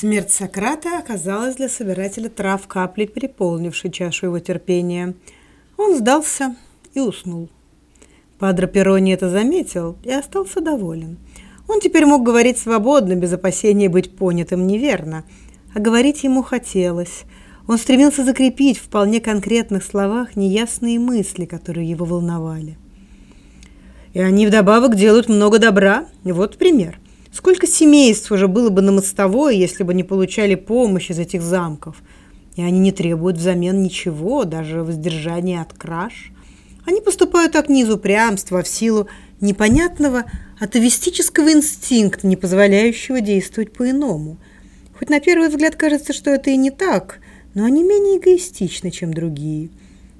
Смерть Сократа оказалась для собирателя трав каплей, переполнившей чашу его терпения. Он сдался и уснул. Падре Перрони это заметил и остался доволен. Он теперь мог говорить свободно, без опасения быть понятым неверно. А говорить ему хотелось. Он стремился закрепить в вполне конкретных словах неясные мысли, которые его волновали. И они вдобавок делают много добра. Вот пример – Сколько семейств уже было бы на мостовой, если бы не получали помощь из этих замков? И они не требуют взамен ничего, даже воздержания от краж. Они поступают так не из упрямства, а в силу непонятного атовистического инстинкта, не позволяющего действовать по-иному. Хоть на первый взгляд кажется, что это и не так, но они менее эгоистичны, чем другие.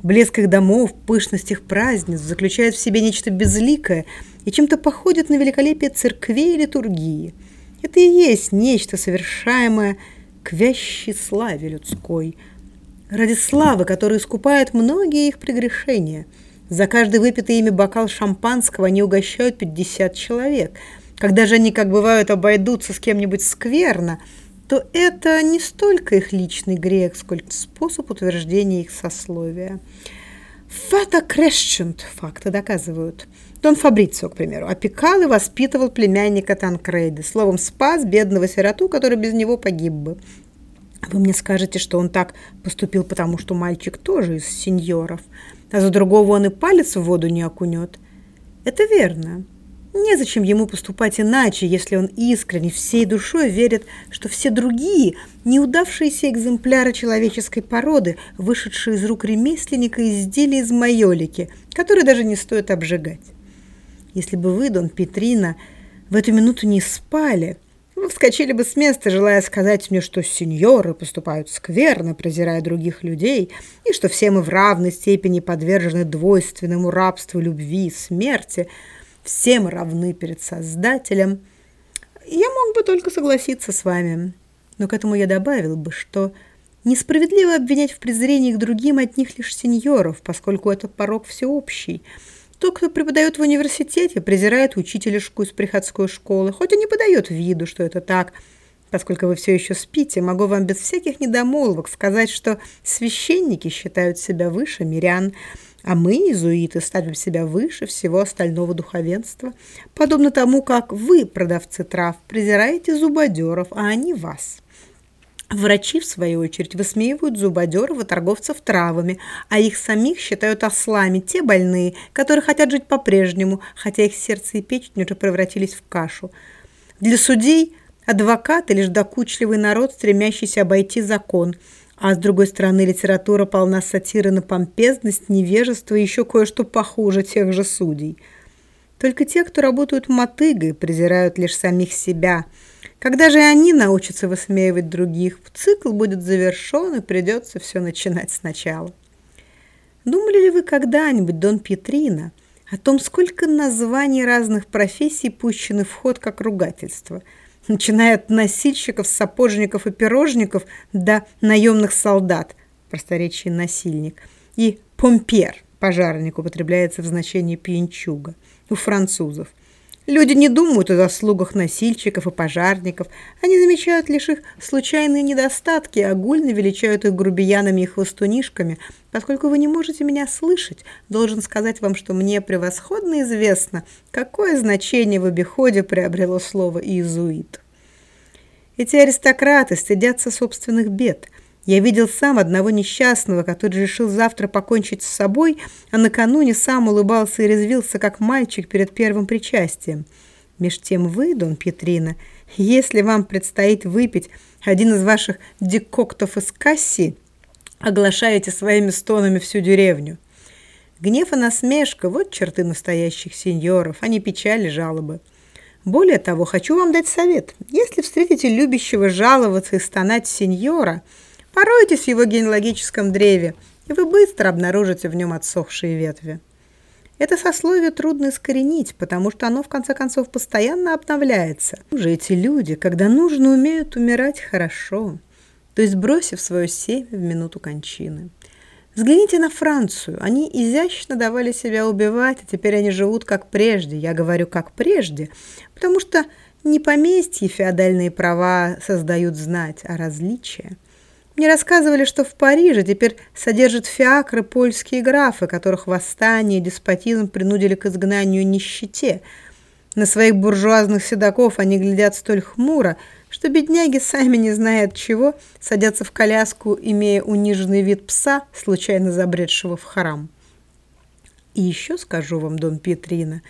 Блеск их домов, пышность их празднеств заключает в себе нечто безликое – и чем-то походит на великолепие церквей и литургии. Это и есть нечто совершаемое к вящей славе людской, ради славы, которая искупает многие их прегрешения. За каждый выпитый ими бокал шампанского они угощают 50 человек. Когда же они, как бывают, обойдутся с кем-нибудь скверно, то это не столько их личный грех, сколько способ утверждения их сословия. Фата крещент, факты доказывают. Дон Фабрицио, к примеру, опекал и воспитывал племянника Танкрейда, словом, спас бедного сироту, который без него погиб бы. Вы мне скажете, что он так поступил, потому что мальчик тоже из сеньоров, а за другого он и палец в воду не окунет. Это верно. Незачем ему поступать иначе, если он искренне, всей душой верит, что все другие неудавшиеся экземпляры человеческой породы, вышедшие из рук ремесленника изделия из майолики, которые даже не стоит обжигать. Если бы вы, Дон Петрина, в эту минуту не спали, вы вскочили бы с места, желая сказать мне, что сеньоры поступают скверно, презирая других людей, и что все мы в равной степени подвержены двойственному рабству любви и смерти – всем равны перед Создателем, я мог бы только согласиться с вами. Но к этому я добавил бы, что несправедливо обвинять в презрении к другим от них лишь сеньоров, поскольку этот порог всеобщий. Тот, кто преподает в университете, презирает учителешку из приходской школы, хоть и не подает виду, что это так. Поскольку вы все еще спите, могу вам без всяких недомолвок сказать, что священники считают себя выше мирян, а мы, иезуиты, ставим себя выше всего остального духовенства, подобно тому, как вы, продавцы трав, презираете зубодеров, а они вас. Врачи, в свою очередь, высмеивают зубодеров и торговцев травами, а их самих считают ослами, те больные, которые хотят жить по-прежнему, хотя их сердце и печень уже превратились в кашу. Для судей адвокаты – лишь докучливый народ, стремящийся обойти закон – а с другой стороны, литература полна сатиры на помпезность, невежество и еще кое-что похуже тех же судей. Только те, кто работают мотыгой, презирают лишь самих себя. Когда же они научатся высмеивать других, цикл будет завершен и придется все начинать сначала. Думали ли вы когда-нибудь, Дон Петрина, о том, сколько названий разных профессий пущены в ход как ругательство – начиная от носильщиков, сапожников и пирожников до наемных солдат, просторечие насильник, и помпер, пожарник, употребляется в значении пьянчуга, у французов. Люди не думают о заслугах носильщиков и пожарников, они замечают лишь их случайные недостатки, огульно величают их грубиянами и хвостунишками. Поскольку вы не можете меня слышать, должен сказать вам, что мне превосходно известно, какое значение в обиходе приобрело слово «иезуит». Эти аристократы стыдятся собственных бед – я видел сам одного несчастного, который решил завтра покончить с собой, а накануне сам улыбался и резвился, как мальчик перед первым причастием. Меж тем вы, Дон Петрина, если вам предстоит выпить один из ваших декоктов из касси, оглашаете своими стонами всю деревню. Гнев и насмешка – вот черты настоящих сеньоров, а не печали жалобы. Более того, хочу вам дать совет. Если встретите любящего жаловаться и стонать сеньора – Поройтесь в его генеалогическом древе, и вы быстро обнаружите в нем отсохшие ветви. Это сословие трудно искоренить, потому что оно, в конце концов, постоянно обновляется. Уже эти люди, когда нужно, умеют умирать хорошо, то есть бросив свое семя в минуту кончины. Взгляните на Францию. Они изящно давали себя убивать, а теперь они живут как прежде. Я говорю «как прежде», потому что Не поместье феодальные права создают знать, а различия. Мне рассказывали, что в Париже теперь содержат фиакры польские графы, которых восстание и деспотизм принудили к изгнанию нищете. На своих буржуазных седаков они глядят столь хмуро, что бедняги, сами не зная от чего, садятся в коляску, имея униженный вид пса, случайно забредшего в храм. И еще скажу вам, Дон Петрина,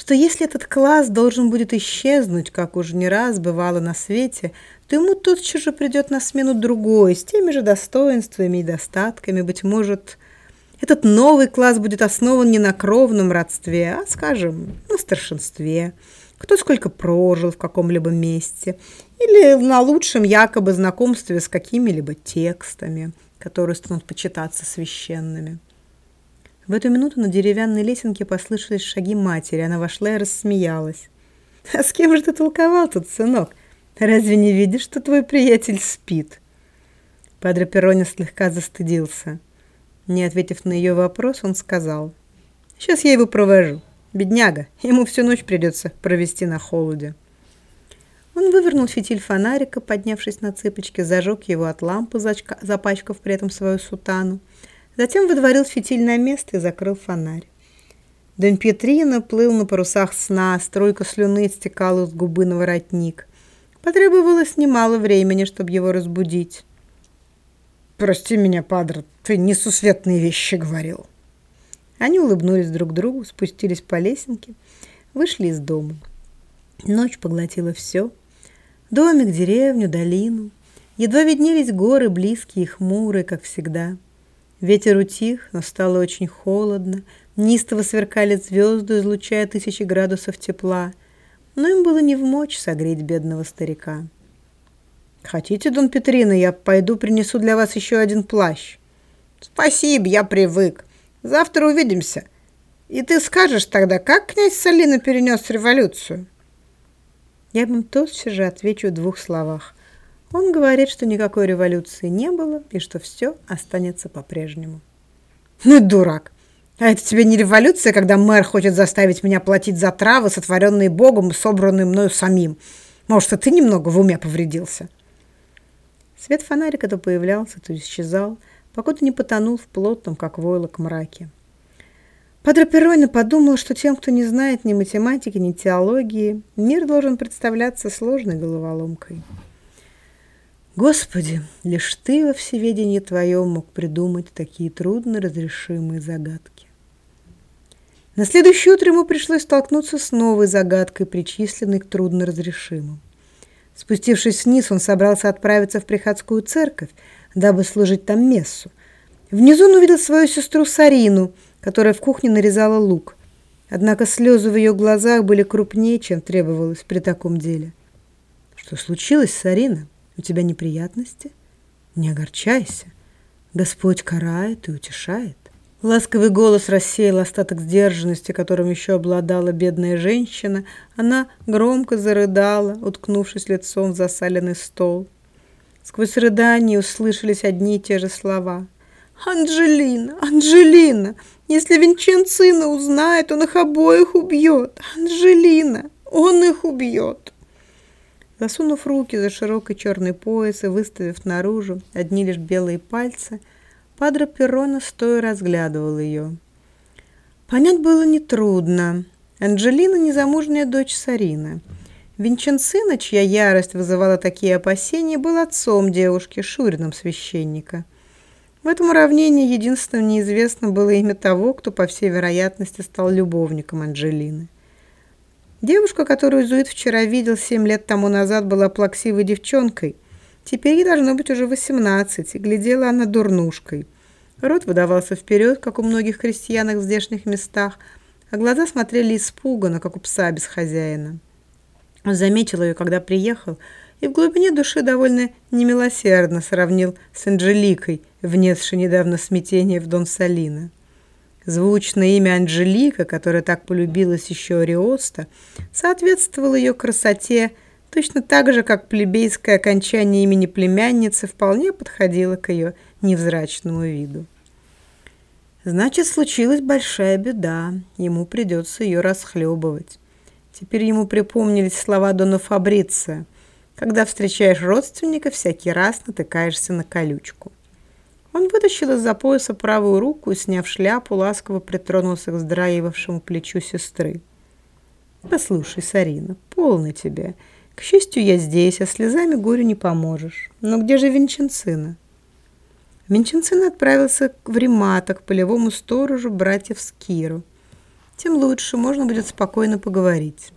что если этот класс должен будет исчезнуть, как уже не раз бывало на свете, то ему тотчас же придет на смену другой, с теми же достоинствами и достатками. Быть может, этот новый класс будет основан не на кровном родстве, а, скажем, на старшинстве. Кто сколько прожил в каком-либо месте, или на лучшем якобы знакомстве с какими-либо текстами, которые станут почитаться священными. В эту минуту на деревянной лесенке послышались шаги матери. Она вошла и рассмеялась. «А с кем же ты толковал тут, сынок? Разве не видишь, что твой приятель спит?» Падре Перрони слегка застыдился. Не ответив на ее вопрос, он сказал. «Сейчас я его провожу. Бедняга, ему всю ночь придется провести на холоде». Он вывернул фитиль фонарика, поднявшись на цыпочки, зажег его от лампы, запачкав при этом свою сутану, Затем выдворил фитиль на место и закрыл фонарь. Дон Петрина плыл на парусах сна, струйка слюны стекала с губы на воротник. Потребовалось немало времени, чтобы его разбудить. «Прости меня, падре, ты несусветные вещи говорил». Они улыбнулись друг другу, спустились по лесенке, вышли из дома. Ночь поглотила все. Домик, деревню, долину. Едва виднелись горы, близкие и хмурые, как всегда. Ветер утих, но стало очень холодно. Нистово сверкали звезды, излучая тысячи градусов тепла. Но им было не в мочь согреть бедного старика. «Хотите, Дон Петрина, я пойду принесу для вас еще один плащ?» «Спасибо, я привык. Завтра увидимся. И ты скажешь тогда, как князь Салина перенес революцию?» Я вам тотчас же отвечу в двух словах. Он говорит, что никакой революции не было и что все останется по-прежнему. Ну, дурак. А это тебе не революция, когда мэр хочет заставить меня платить за травы, сотворенные Богом собранные мною самим. Может, и ты немного в уме повредился? Свет фонарика то появлялся, то исчезал, покуда не потонул в плотном, как войлок, мраке. Падре Перроне подумал, что тем, кто не знает ни математики, ни теологии, мир должен представляться сложной головоломкой. Господи, лишь Ты во всеведении Твоем мог придумать такие трудно разрешимые загадки. На следующее утро ему пришлось столкнуться с новой загадкой, причисленной к трудно разрешимым. Спустившись вниз, он собрался отправиться в приходскую церковь, дабы служить там мессу. Внизу он увидел свою сестру Сарину, которая в кухне нарезала лук. Однако слезы в ее глазах были крупнее, чем требовалось при таком деле. «Что случилось, Сарина?» У тебя неприятности? Не огорчайся. Господь карает и утешает. Ласковый голос рассеял остаток сдержанности, которым еще обладала бедная женщина. Она громко зарыдала, уткнувшись лицом в засаленный стол. Сквозь рыдания услышались одни и те же слова. «Анджелина! Анджелина! Если Винченцина узнает, он их обоих убьет! Анджелина! Он их убьет!» Засунув руки за широкий черный пояс и выставив наружу одни лишь белые пальцы, Падре Перрона стоя разглядывал ее. Понять было нетрудно. Анджелина – незамужняя дочь Сарины. Винченцина, чья ярость вызывала такие опасения, был отцом девушки, Шурином священника. В этом уравнении единственным неизвестным было имя того, кто, по всей вероятности, стал любовником Анджелины. Девушка, которую Зуид вчера видел семь лет тому назад, была плаксивой девчонкой. Теперь ей должно быть уже восемнадцать, и глядела она дурнушкой. Рот выдавался вперед, как у многих крестьянок в здешних местах, а глаза смотрели испуганно, как у пса без хозяина. Он заметил ее, когда приехал, и в глубине души довольно немилосердно сравнил с Анжеликой, внесшей недавно смятение в Дон Салина. Звучное имя Анжелика, которое так полюбилось еще Ариоста, соответствовало ее красоте точно так же, как плебейское окончание имени племянницы вполне подходило к ее невзрачному виду. Значит, случилась большая беда, ему придется ее расхлебывать. Теперь ему припомнились слова Дона Фабриция. Когда встречаешь родственника, всякий раз натыкаешься на колючку. Он вытащил из-за пояса правую руку и, сняв шляпу, ласково притронулся к вздрагивавшему плечу сестры. «Послушай, Сарина, полно тебе. К счастью, я здесь, а слезами горю не поможешь. Но где же Винченцина?» Винченцина отправился в Римата, к полевому сторожу братьев Скиру. Тем лучше, можно будет спокойно поговорить.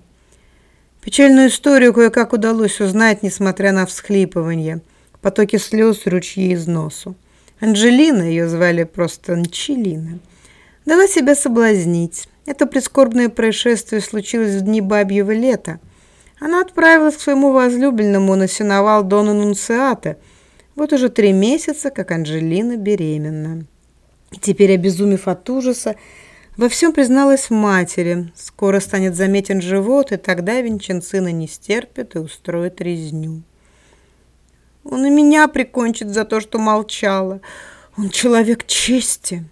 Печальную историю кое-как удалось узнать, несмотря на всхлипывание, потоки слез ручьи из носу. Анжелина, ее звали просто Анчелина, дала себя соблазнить. Это прискорбное происшествие случилось в дни бабьего лета. Она отправилась к своему возлюбленному на сеновал Дона Нунциата – вот уже три месяца, как Анжелина беременна. И теперь, обезумев от ужаса, во всем призналась матери. Скоро станет заметен живот, и тогда Винченцина не стерпит и устроит резню. Он и меня прикончит за то, что молчала. Он человек чести.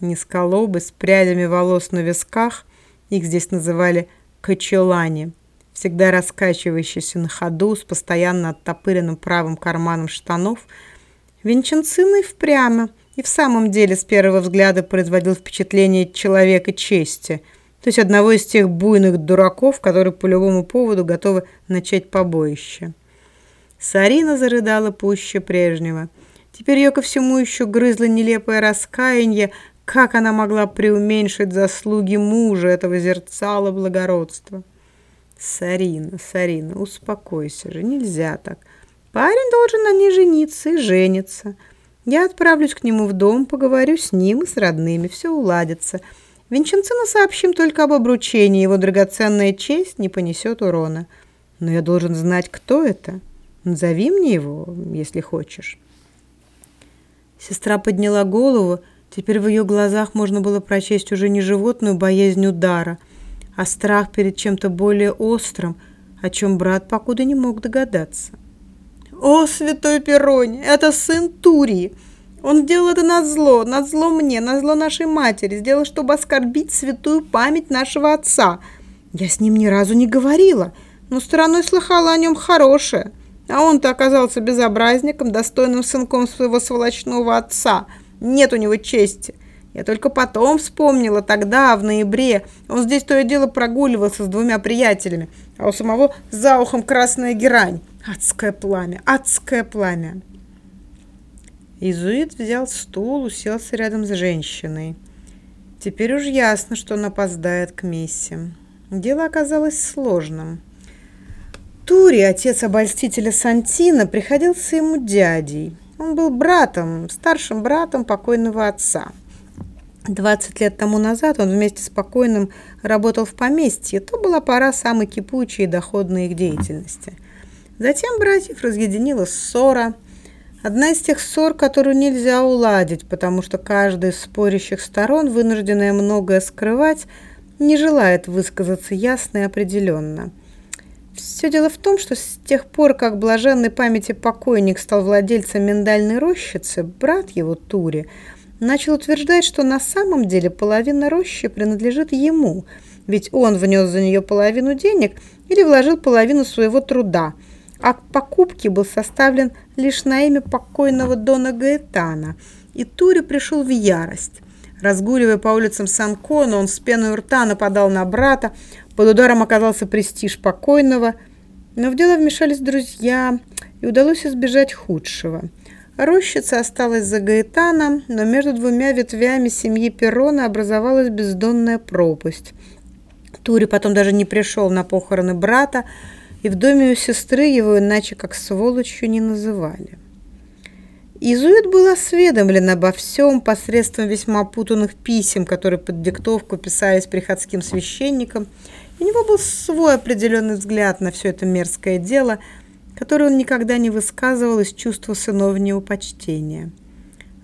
Низколобы с прядями волос на висках, их здесь называли качелани – всегда раскачивающийся на ходу с постоянно оттопыренным правым карманом штанов, Винченцина и впрямь и в самом деле с первого взгляда производил впечатление человека чести, то есть одного из тех буйных дураков, которые по любому поводу готовы начать побоище. Сарина зарыдала пуще прежнего. Теперь ее ко всему еще грызло нелепое раскаяние, как она могла преуменьшить заслуги мужа этого зерцала благородства. Сарина, Сарина, успокойся же, нельзя так. Парень должен на ней жениться и жениться. Я отправлюсь к нему в дом, поговорю с ним и с родными, все уладится. Винченцину сообщим только об обручении, его драгоценная честь не понесет урона. Но я должен знать, кто это. Назови мне его, если хочешь. Сестра подняла голову, теперь в ее глазах можно было прочесть уже не животную боязнь удара – а страх перед чем-то более острым, о чем брат покуда не мог догадаться. «О, святой Перони, это сын Турии! Он делал это на зло, на зло мне, на зло нашей матери, сделал, чтобы оскорбить святую память нашего отца. Я с ним ни разу не говорила, но стороной слыхала о нем хорошее, а он-то оказался безобразником, достойным сынком своего сволочного отца. Нет у него чести. Я только потом вспомнила тогда, в ноябре. Он здесь то и дело прогуливался с двумя приятелями, а у самого за ухом красная герань. Адское пламя, адское пламя. Изуит взял стул, уселся рядом с женщиной. Теперь уж ясно, что он опоздает к мессе. Дело оказалось сложным. Тури, отец обольстителя Сантина, приходился ему дядей. Он был братом, старшим братом покойного отца. 20 лет тому назад он вместе с покойным работал в поместье. То была пора самой кипучей и доходной их деятельности. Затем братьев разъединила ссора. Одна из тех ссор, которую нельзя уладить, потому что каждая из спорящих сторон, вынужденная многое скрывать, не желает высказаться ясно и определенно. Все дело в том, что с тех пор, как блаженной памяти покойник стал владельцем миндальной рощицы, брат его Тури – начал утверждать, что на самом деле половина рощи принадлежит ему, ведь он внес за нее половину денег или вложил половину своего труда. Акт покупки был составлен лишь на имя покойного Дона Гаэтана, и Тури пришел в ярость. Разгуливая по улицам Санкона, он с пеной у рта нападал на брата, под ударом оказался престиж покойного, но в дело вмешались друзья, и удалось избежать худшего – Рощица осталась за Гаэтаном, но между двумя ветвями семьи Перрона образовалась бездонная пропасть. Тури потом даже не пришел на похороны брата, и в доме у сестры его иначе как сволочью не называли. Изуит был осведомлен обо всем посредством весьма путанных писем, которые под диктовку писались приходским священникам. У него был свой определенный взгляд на все это мерзкое дело – который он никогда не высказывал из чувства сыновнего почтения.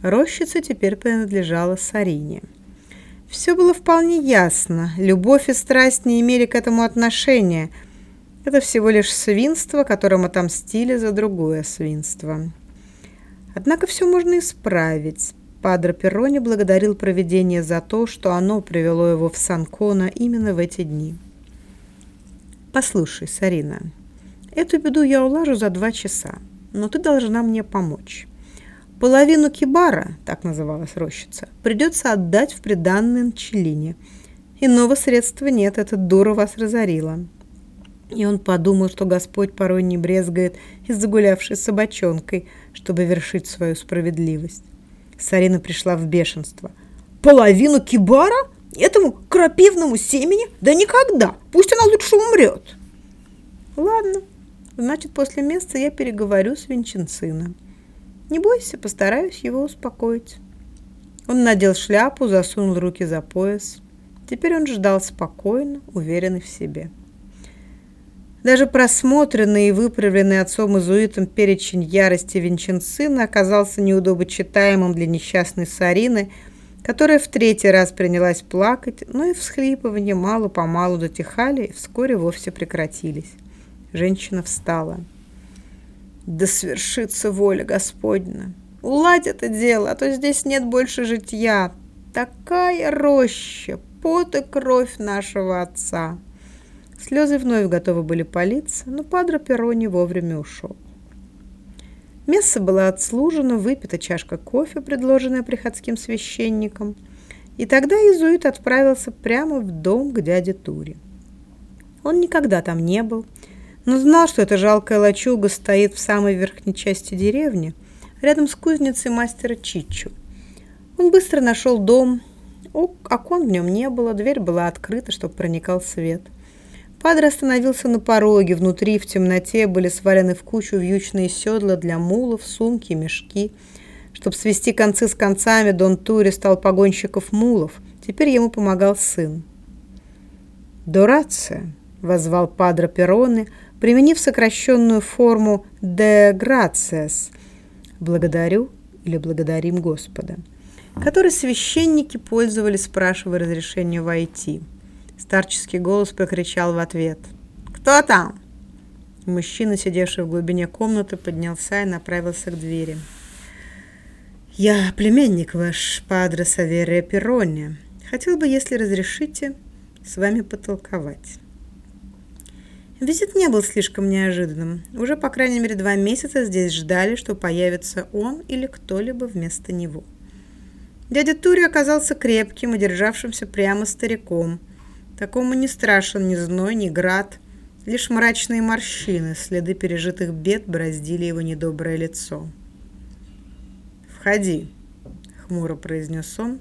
Рощица теперь принадлежала Сарине. Все было вполне ясно. Любовь и страсть не имели к этому отношения. Это всего лишь свинство, которым отомстили за другое свинство. Однако все можно исправить. Падре Перрони благодарил провидение за то, что оно привело его в Санкона именно в эти дни. Послушай, Сарина, эту беду я улажу за два часа, но ты должна мне помочь. Половину кибара, так называлась рощица, придется отдать в приданное Нчелине. Иного средства нет, эта дура вас разорила. И он подумал, что Господь порой не брезгает и загулявшей собачонкой, чтобы вершить свою справедливость. Сарина пришла в бешенство. «Половину кибара? Этому крапивному семени? Да никогда! Пусть она лучше умрет!» «Ладно, значит, после места я переговорю с Винченцино. Не бойся, постараюсь его успокоить». Он надел шляпу, засунул руки за пояс. Теперь он ждал спокойно, уверенный в себе. Даже просмотренный и выправленный отцом-изуитом перечень ярости Винченцина оказался неудобочитаемым для несчастной Сарины, которая в третий раз принялась плакать, но и всхлипывания мало-помалу дотихали и вскоре вовсе прекратились. Женщина встала. «Да свершится воля Господня! Уладь это дело, а то здесь нет больше житья! Такая роща, пот и кровь нашего отца!» Слезы вновь готовы были палиться, но Падро Перрони вовремя ушел. Месса была отслужена, выпита чашка кофе, предложенная приходским священником, и тогда иезуит отправился прямо в дом к дяде Туре. Он никогда там не был, но знал, что эта жалкая лачуга стоит в самой верхней части деревни, рядом с кузницей мастера Чичу. Он быстро нашел дом, окон в нем не было, дверь была открыта, чтобы проникал свет – Падре остановился на пороге. Внутри в темноте были свалены в кучу вьючные седла для мулов, сумки, мешки. Чтобы свести концы с концами, Дон Тури стал погонщиков мулов. Теперь ему помогал сын. «Дорация», — возвал Падре Перроне, применив сокращенную форму «de gracias» — «благодарю» или «благодарим Господа», которой священники пользовались, спрашивая разрешения войти. Старческий голос прокричал в ответ. «Кто там?» Мужчина, сидевший в глубине комнаты, поднялся и направился к двери. «Я племянник ваш, падре Саверия Перрони. Хотел бы, если разрешите, с вами потолковать». Визит не был слишком неожиданным. Уже, по крайней мере, два месяца здесь ждали, что появится он или кто-либо вместо него. Дядя Тури оказался крепким и державшимся прямо стариком – Такому не страшен ни зной, ни град. Лишь мрачные морщины, следы пережитых бед бороздили его недоброе лицо. «Входи», — хмуро произнес он,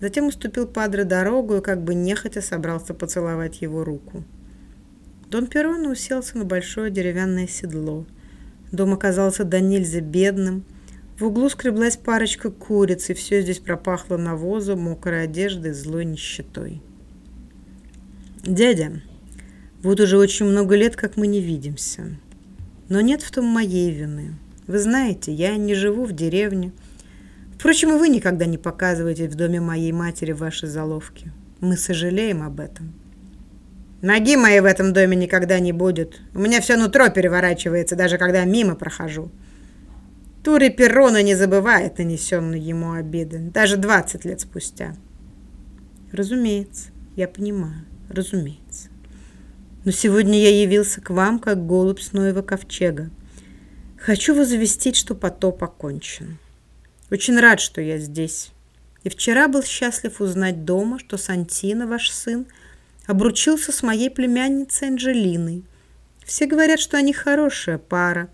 затем уступил Падре дорогу и как бы нехотя собрался поцеловать его руку. Дон Перрон уселся на большое деревянное седло. Дом оказался до нельзя бедным. В углу скреблась парочка куриц, и все здесь пропахло навозом, мокрой одеждой, злой нищетой. «Дядя, вот уже очень много лет, как мы не видимся. Но нет в том моей вины. Вы знаете, я не живу в деревне. Впрочем, и вы никогда не показываете в доме моей матери ваши заловки. Мы сожалеем об этом». «Ноги моей в этом доме никогда не будет. У меня все нутро переворачивается, даже когда мимо прохожу». Тури Перрона не забывает нанесенные ему обиды, даже 20 лет спустя. Разумеется, я понимаю разумеется. Но сегодня я явился к вам, как голубь с Ноева ковчега. Хочу возвестить, что потоп окончен. Очень рад, что я здесь. И вчера был счастлив узнать дома, что Сантина, ваш сын, обручился с моей племянницей Анжелиной. Все говорят, что они хорошая пара.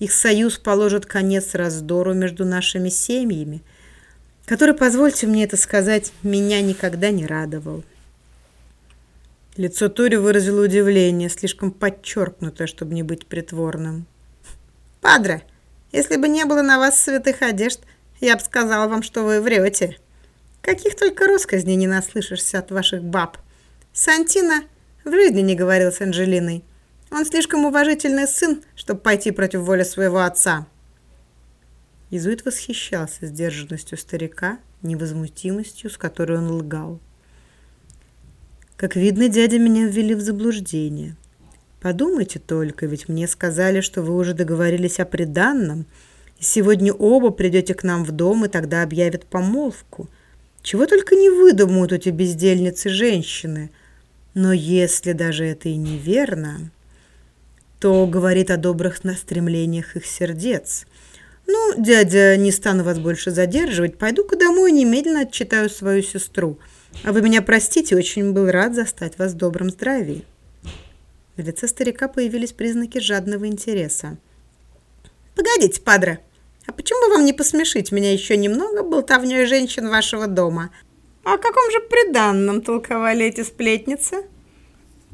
Их союз положит конец раздору между нашими семьями, который, позвольте мне это сказать, меня никогда не радовал. Лицо Тури выразило удивление, слишком подчеркнутое, чтобы не быть притворным. «Падре, если бы не было на вас святых одежд, я бы сказала вам, что вы врете. Каких только росказней не наслышишься от ваших баб. Сантина в жизни не говорил с Анжелиной. Он слишком уважительный сын, чтобы пойти против воли своего отца». Изуит восхищался сдержанностью старика, невозмутимостью, с которой он лгал. Как видно, дядя меня ввели в заблуждение. Подумайте только, ведь мне сказали, что вы уже договорились о приданном, и сегодня оба придете к нам в дом, и тогда объявят помолвку. Чего только не выдумают эти бездельницы женщины. Но если даже это и неверно, то говорит о добрых настремлениях их сердец. Ну, дядя, не стану вас больше задерживать, пойду-ка домой и немедленно отчитаю свою сестру. А вы меня простите, очень был рад застать вас в добром здравии. В лице старика появились признаки жадного интереса. «Погодите, падре, а почему бы вам не посмешить меня еще немного болтовней женщин вашего дома? О каком же приданном толковали эти сплетницы?»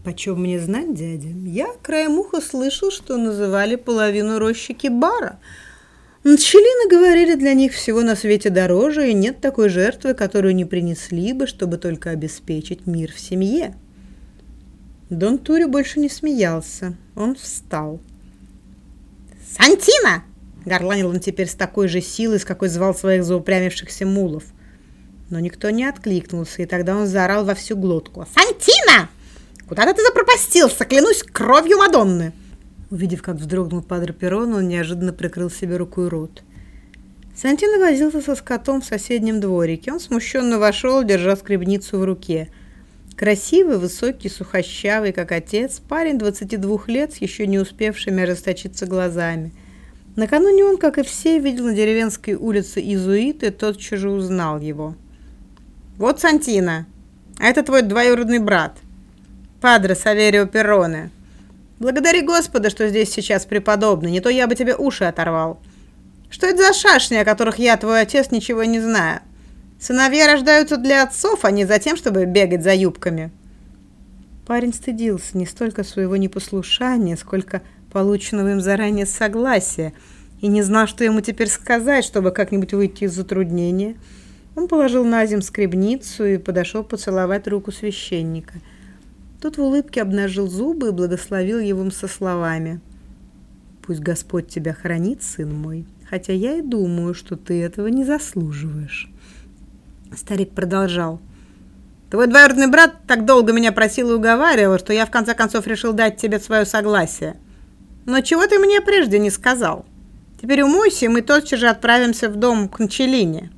«Почем мне знать, дядя? Я краем уха слышал, что называли половину рощики бара. Начелины говорили для них всего на свете дороже, и нет такой жертвы, которую не принесли бы, чтобы только обеспечить мир в семье». Дон Тури больше не смеялся. Он встал. «Сантина!» — горланил он теперь с такой же силой, с какой звал своих заупрямившихся мулов. Но никто не откликнулся, и тогда он заорал во всю глотку. «Сантина! Куда ты запропастился? Клянусь кровью Мадонны!» Увидев, как вздрогнул Падре Перрон, он неожиданно прикрыл себе рукой рот. Сантино возился со скотом в соседнем дворике. Он смущенно вошел, держа скребницу в руке — Красивый, высокий, сухощавый, как отец, парень 22 лет с еще не успевшими расточиться глазами. Накануне он, как и все, видел на деревенской улице Изуит и тотчас же узнал его. «Вот Сантина, а это твой двоюродный брат, Падре Саверио Перроне. Благодари Господа, что здесь сейчас преподобный, не то я бы тебе уши оторвал. Что это за шашни, о которых я, твой отец, ничего не знаю?» Сыновья рождаются для отцов, а не за тем, чтобы бегать за юбками. Парень стыдился не столько своего непослушания, сколько полученного им заранее согласия, и не знал, что ему теперь сказать, чтобы как-нибудь выйти из затруднения. Он положил на земь скребницу и подошел поцеловать руку священника. Тот в улыбке обнажил зубы и благословил его со словами. «Пусть Господь тебя хранит, сын мой, хотя я и думаю, что ты этого не заслуживаешь». Старик продолжал. Твой двоюродный брат так долго меня просил и уговаривал, что я в конце концов решил дать тебе свое согласие. Но чего ты мне прежде не сказал? Теперь умойся, и мы тотчас же отправимся в дом к Нчелине.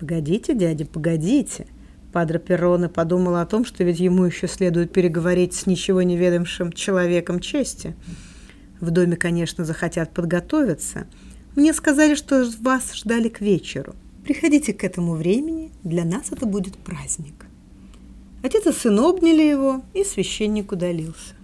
Погодите, дядя, погодите. Падре Перрона подумал о том, что ведь ему еще следует переговорить с ничего не ведомшим человеком чести. В доме, конечно, захотят подготовиться. Мне сказали, что вас ждали к вечеру. Приходите к этому времени, для нас это будет праздник. Отец и сын обняли его, и священник удалился.